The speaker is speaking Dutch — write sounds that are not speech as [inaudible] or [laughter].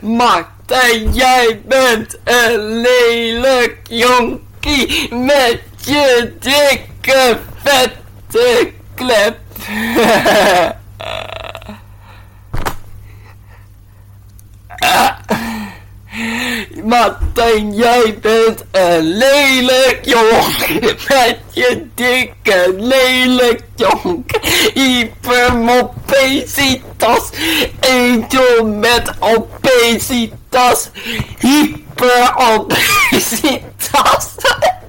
Martijn, jij bent een lelijk jonkie met je dikke vette klep. [laughs] Martijn, jij bent een lelijk jongen met je dikke lelijk jonk. Hypermopesitas, eentje met necesitas does. [laughs]